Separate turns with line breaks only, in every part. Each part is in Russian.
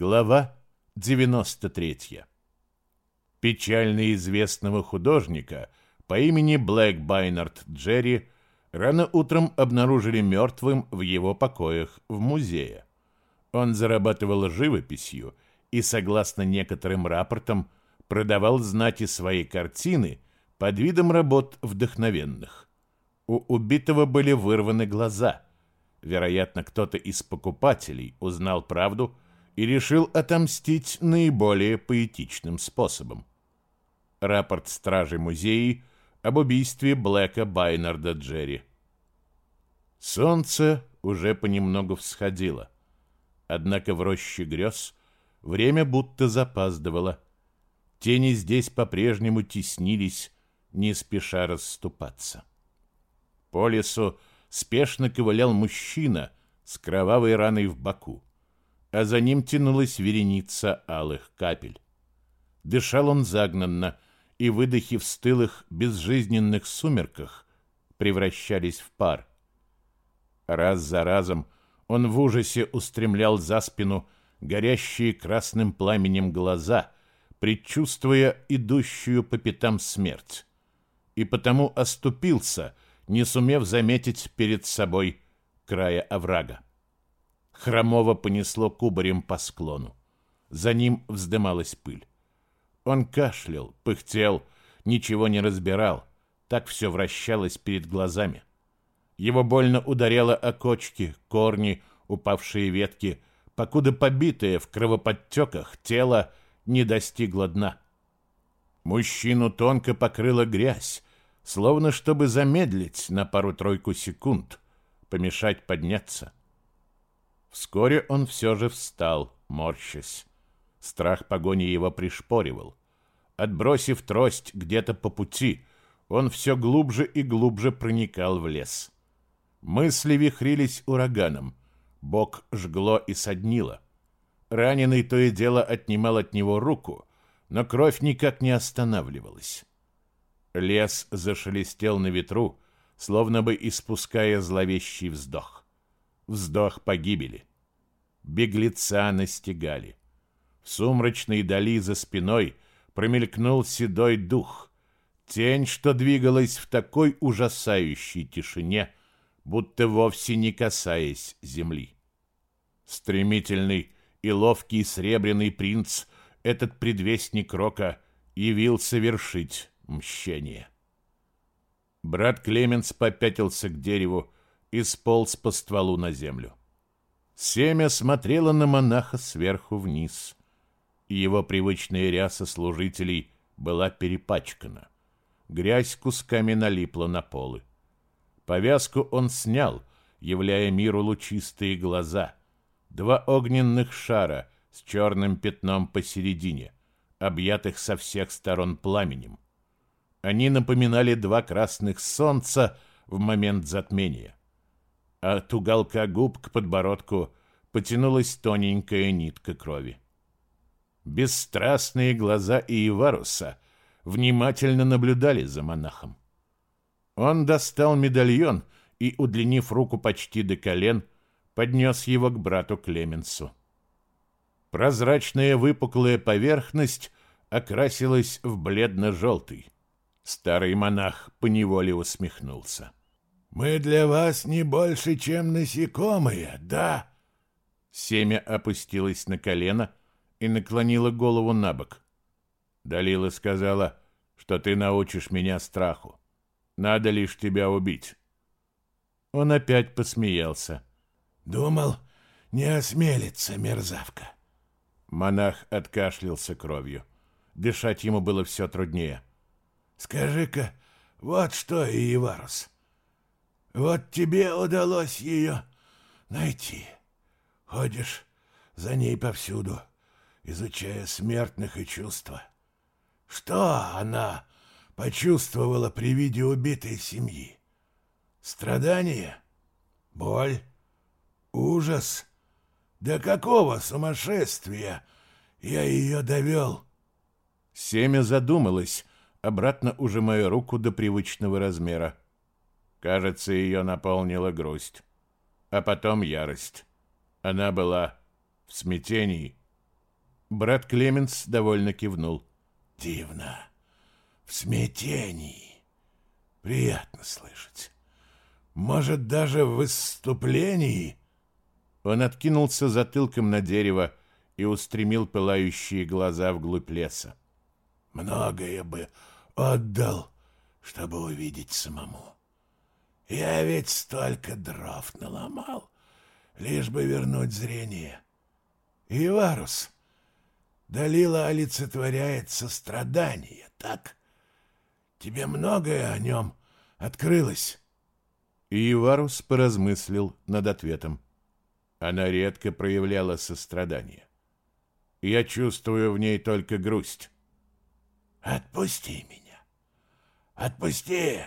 Глава 93. Печально известного художника по имени Блэк Байнард Джерри рано утром обнаружили мертвым в его покоях в музее. Он зарабатывал живописью и, согласно некоторым рапортам, продавал знати свои картины под видом работ вдохновенных. У убитого были вырваны глаза. Вероятно, кто-то из покупателей узнал правду и решил отомстить наиболее поэтичным способом. Рапорт стражи музея об убийстве Блэка Байнарда Джерри. Солнце уже понемногу всходило. Однако в роще грез время будто запаздывало. Тени здесь по-прежнему теснились, не спеша расступаться. По лесу спешно ковылял мужчина с кровавой раной в боку, а за ним тянулась вереница алых капель. Дышал он загнанно, и выдохи в стылых, безжизненных сумерках превращались в пар. Раз за разом он в ужасе устремлял за спину горящие красным пламенем глаза, предчувствуя идущую по пятам смерть. И потому оступился, не сумев заметить перед собой края оврага. Хромово понесло кубарем по склону. За ним вздымалась пыль. Он кашлял, пыхтел, ничего не разбирал. Так все вращалось перед глазами. Его больно ударяло о кочки, корни, упавшие ветки, покуда побитое в кровоподтеках тело не достигло дна. Мужчину тонко покрыла грязь, словно чтобы замедлить на пару-тройку секунд, помешать подняться. Вскоре он все же встал, морщась. Страх погони его пришпоривал. Отбросив трость где-то по пути, он все глубже и глубже проникал в лес. Мысли вихрились ураганом. Бок жгло и соднило. Раненый то и дело отнимал от него руку, но кровь никак не останавливалась. Лес зашелестел на ветру, словно бы испуская зловещий вздох. Вздох погибели. Беглеца настигали. В сумрачной дали за спиной промелькнул седой дух. Тень, что двигалась в такой ужасающей тишине, будто вовсе не касаясь земли. Стремительный и ловкий сребряный принц, этот предвестник рока, явился вершить мщение. Брат Клеменс попятился к дереву и сполз по стволу на землю. Семя смотрело на монаха сверху вниз, и его привычная ряса служителей была перепачкана. Грязь кусками налипла на полы. Повязку он снял, являя миру лучистые глаза. Два огненных шара с черным пятном посередине, объятых со всех сторон пламенем. Они напоминали два красных солнца в момент затмения. От уголка губ к подбородку потянулась тоненькая нитка крови. Бесстрастные глаза Иеваруса внимательно наблюдали за монахом. Он достал медальон и, удлинив руку почти до колен, поднес его к брату Клеменсу. Прозрачная выпуклая поверхность окрасилась в бледно-желтый. Старый монах поневоле усмехнулся. «Мы для вас не больше, чем насекомые, да?» Семя опустилось на колено и наклонило голову на бок. Далила сказала, что ты научишь меня страху. Надо лишь тебя убить. Он опять посмеялся. Думал, не осмелится мерзавка. Монах откашлялся кровью. Дышать ему было все труднее. Скажи-ка, вот что, Иеварус. Вот тебе удалось ее найти. Ходишь за ней повсюду, изучая смертных и чувства. Что она почувствовала при виде убитой семьи? Страдание? Боль? Ужас? До какого сумасшествия я ее довел? Семя задумалось, обратно ужимая руку до привычного размера. Кажется, ее наполнила грусть, а потом ярость. Она была в смятении, Брат Клеменс довольно кивнул.
Дивно. В смятении. Приятно слышать. Может, даже в выступлении?
Он откинулся затылком на дерево и устремил пылающие глаза вглубь леса.
Многое бы отдал, чтобы увидеть самому. Я ведь столько дров наломал, лишь бы вернуть зрение. И Варус, Далила олицетворяет сострадание, так? Тебе многое о нем открылось.
И Иварус поразмыслил над ответом. Она редко проявляла сострадание. Я чувствую в ней только грусть.
Отпусти меня. Отпусти,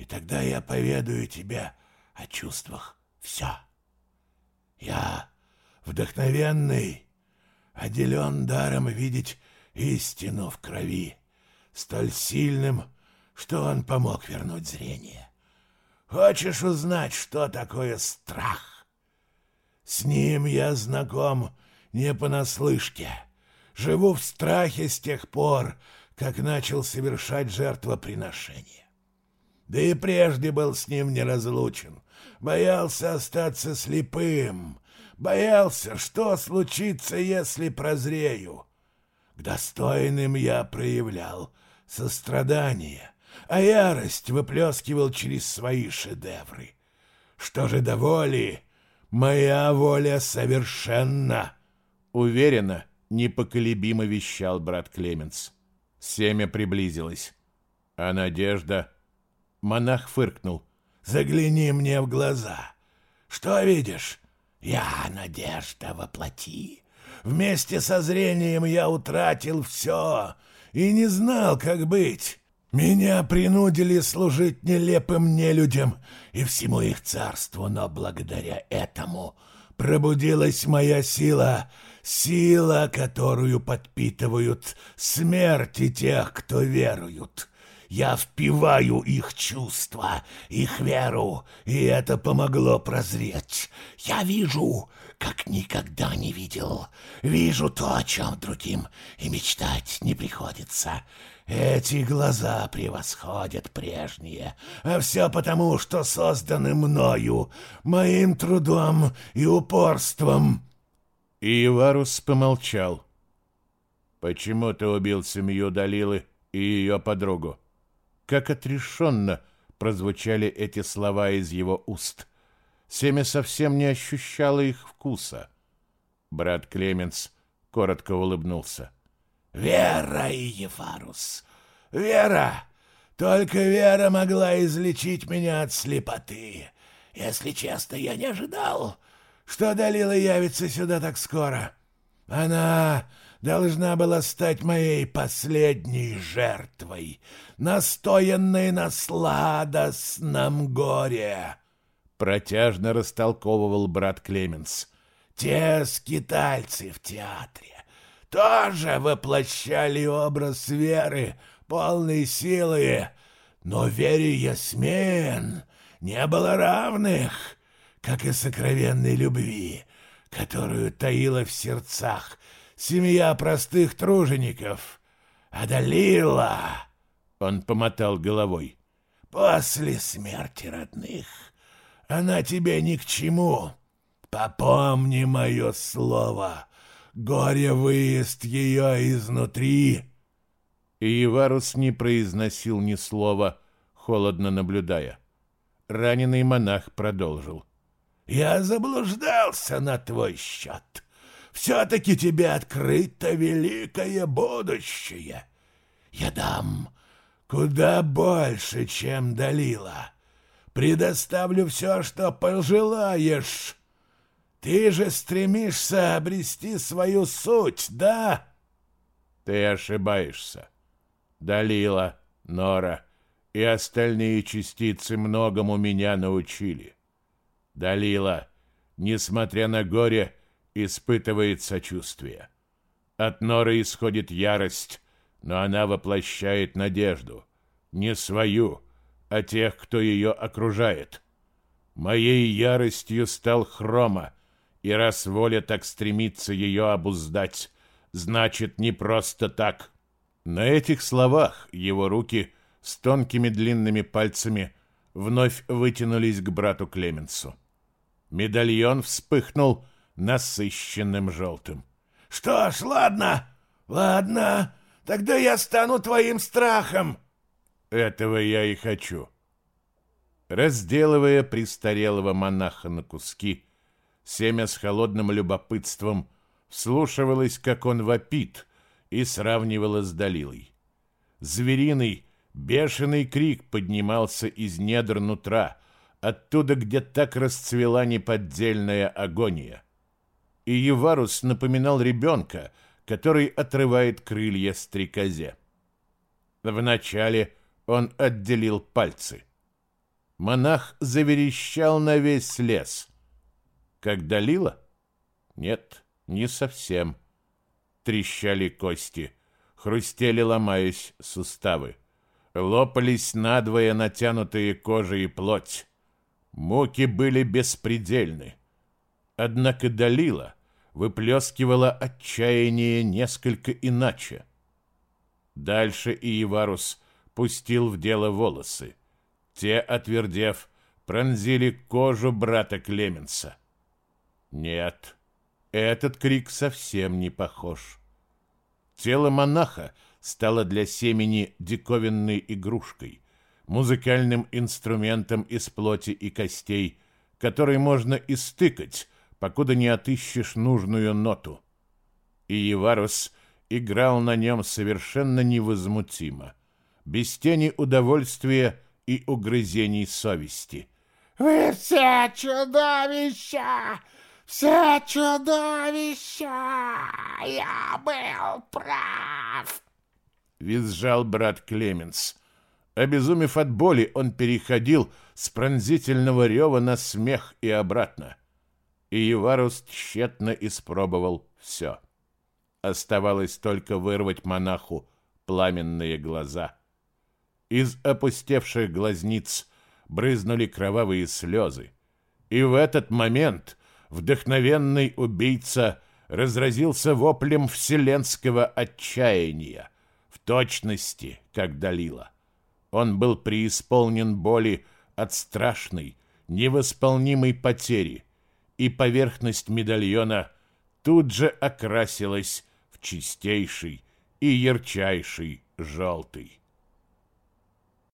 и тогда я поведаю тебе о чувствах все. Я вдохновенный, оделен даром видеть истину в крови, столь сильным, что он помог вернуть зрение. Хочешь узнать, что такое страх? С ним я знаком не понаслышке. Живу в страхе с тех пор, как начал совершать жертвоприношение. Да и прежде был с ним неразлучен. Боялся остаться слепым, Боялся, что случится, если прозрею. К достойным я проявлял сострадание, а ярость выплескивал через свои шедевры. Что же до воли, моя воля совершенна.
Уверенно, непоколебимо вещал брат Клеменс. Семя приблизилось. А надежда... Монах фыркнул.
«Загляни мне в глаза. Что видишь? Я надежда воплоти. Вместе со зрением я утратил все и не знал, как быть. Меня принудили служить нелепым нелюдям и всему их царству, но благодаря этому пробудилась моя сила, сила, которую подпитывают смерти тех, кто веруют. Я впиваю их чувства, их веру, и это помогло прозреть. Я вижу, как никогда не видел. Вижу то, о чем другим и мечтать не приходится. Эти глаза превосходят прежние, а все потому, что созданы мною, моим трудом и упорством.
И Иварус помолчал. «Почему ты убил семью Далилы и ее подругу?» Как отрешенно прозвучали эти слова из его уст. Семя совсем не ощущало их вкуса. Брат Клеменс коротко улыбнулся.
«Вера, Иефарус, вера! Только вера могла излечить меня от слепоты. Если честно, я не ожидал, что Далила явится сюда так скоро. Она должна была стать моей последней жертвой, настоянной на сладостном горе. Протяжно растолковывал брат Клеменс. Те скитальцы в театре тоже воплощали образ веры, полной силы, но вере Ясмен не было равных, как и сокровенной любви, которую таила в сердцах семья простых тружеников. Одолела!» Он помотал головой. «После смерти родных она тебе ни к чему. Попомни мое слово. Горе выезд ее изнутри».
И Иварус не произносил ни слова, холодно наблюдая. Раненый монах продолжил.
«Я заблуждался на твой счет. Все-таки тебе открыто великое будущее. Я дам куда больше, чем Далила. Предоставлю все, что пожелаешь. Ты же стремишься обрести свою суть, да?
Ты ошибаешься. Далила, Нора и остальные частицы многому меня научили. Далила, несмотря на горе, испытывает сочувствие. От Норы исходит ярость, но она воплощает надежду. Не свою, а тех, кто ее окружает. Моей яростью стал Хрома, и раз воля так стремится ее обуздать, значит, не просто так. На этих словах его руки с тонкими длинными пальцами вновь вытянулись к брату Клеменсу. Медальон вспыхнул насыщенным желтым.
«Что ж, ладно, ладно, тогда я стану твоим страхом!»
«Этого я и хочу!» Разделывая престарелого монаха на куски, семя с холодным любопытством вслушивалось, как он вопит, и сравнивала с Далилой. Звериный, бешеный крик поднимался из недр нутра, оттуда, где так расцвела неподдельная агония. И Еварус напоминал ребенка, который отрывает крылья стрекозе. Вначале он отделил пальцы. Монах заверещал на весь лес. Как Далила? Нет, не совсем. Трещали кости, хрустели, ломаясь, суставы. Лопались надвое натянутые кожа и плоть. Муки были беспредельны. Однако Далила выплескивала отчаяние несколько иначе. Дальше Иеварус пустил в дело волосы. Те, отвердев, пронзили кожу брата Клеменса. Нет, этот крик совсем не похож. Тело монаха стало для семени диковинной игрушкой, музыкальным инструментом из плоти и костей, который можно истыкать, покуда не отыщешь нужную ноту. И Еварус играл на нем совершенно невозмутимо, без тени удовольствия и угрызений совести.
«Вы все чудовища! Все чудовища! Я был прав!»
Визжал брат Клеменс. Обезумев от боли, он переходил с пронзительного рева на смех и обратно. И Еварус тщетно испробовал все. Оставалось только вырвать монаху пламенные глаза. Из опустевших глазниц брызнули кровавые слезы. И в этот момент вдохновенный убийца разразился воплем вселенского отчаяния, в точности, как Далила. Он был преисполнен боли от страшной, невосполнимой потери, и поверхность медальона тут же окрасилась в чистейший и ярчайший желтый.